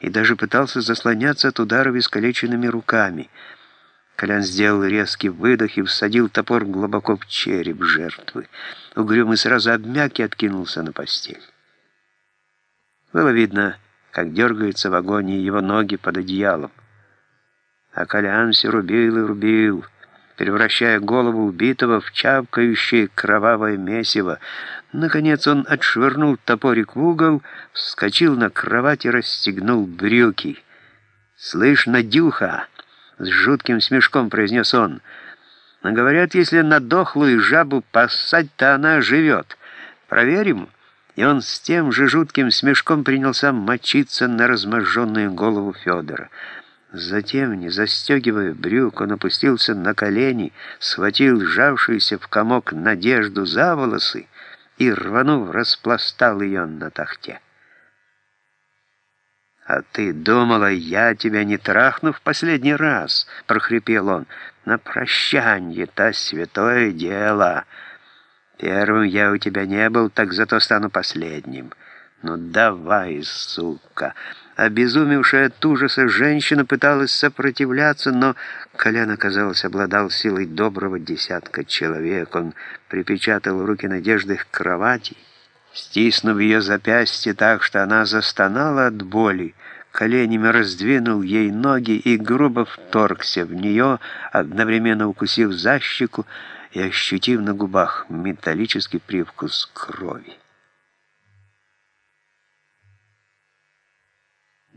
и даже пытался заслоняться от ударов искалеченными руками. Колян сделал резкий выдох и всадил топор глубоко в череп жертвы. Угрюмый сразу обмяк и откинулся на постель. Было видно, как дергаются в агонии его ноги под одеялом. А Колян все рубил и рубил, превращая голову убитого в чавкающее кровавое месиво. Наконец он отшвырнул топорик в угол, вскочил на кровать и расстегнул брюки. «Слышь, Надюха!» — с жутким смешком произнес он. «Но говорят, если на дохлую жабу поссать, то она живет. Проверим?» И он с тем же жутким смешком принялся мочиться на разможженную голову Федора. Затем, не застегивая брюк, он опустился на колени, схватил сжавшуюся в комок надежду за волосы и, рванув, распластал ее на тахте. «А ты думала, я тебя не трахну в последний раз?» — прохрипел он. «На прощанье-то святое дело. Первым я у тебя не был, так зато стану последним. Ну давай, сука!» Обезумевшая от ужаса женщина пыталась сопротивляться, но Колян, оказалось, обладал силой доброго десятка человек. Он припечатал руки Надежды к кровати, стиснув ее запястье так, что она застонала от боли, коленями раздвинул ей ноги и грубо вторгся в нее, одновременно укусив за щеку и ощутив на губах металлический привкус крови.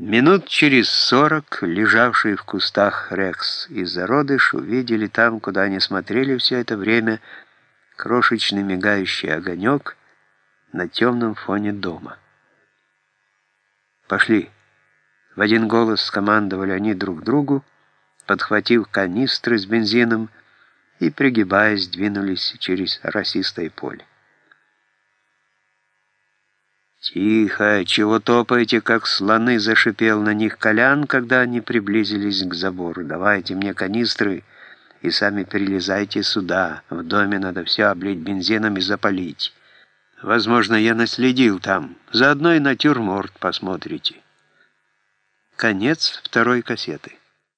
Минут через сорок лежавшие в кустах Рекс и зародыш увидели там, куда они смотрели все это время, крошечный мигающий огонек на темном фоне дома. «Пошли!» В один голос скомандовали они друг другу, подхватив канистры с бензином и, пригибаясь, двинулись через росистое поле. «Тихо! Чего топаете, как слоны?» — зашипел на них Колян, когда они приблизились к забору. «Давайте мне канистры и сами перелезайте сюда. В доме надо все облить бензином и запалить. Возможно, я наследил там. Заодно и натюрморт посмотрите». Конец второй кассеты.